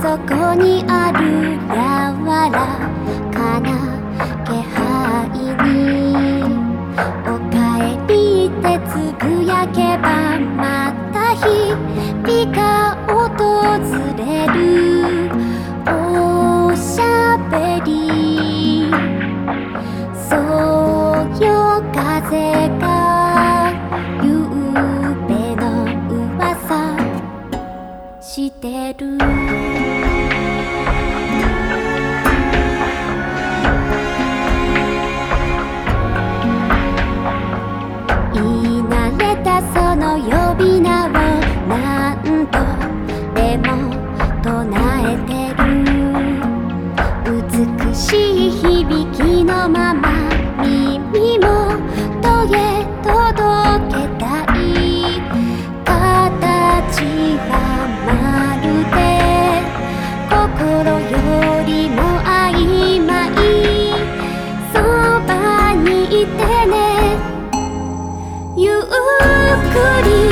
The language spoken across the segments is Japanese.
そこにある柔らかな気配におかえりってつぶやけばまた。日々が訪れるおしゃべりそうよ風がゆうべの噂してるのまま耳もとげ届けたい形はまるで心よりも合いまいそばにいてねゆっくり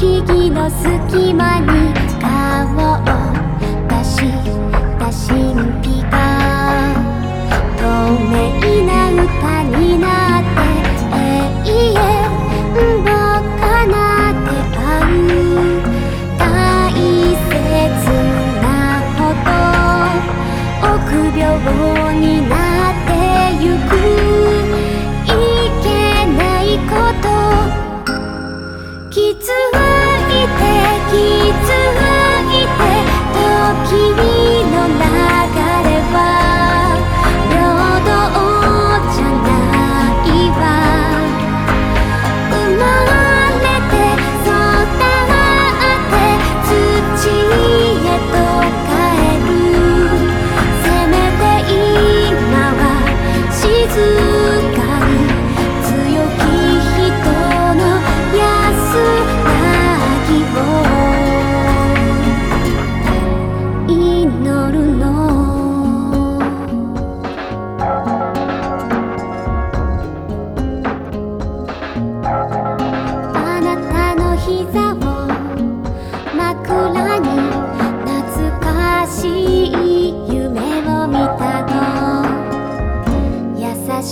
木々の隙間に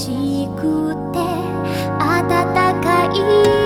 しくて暖かい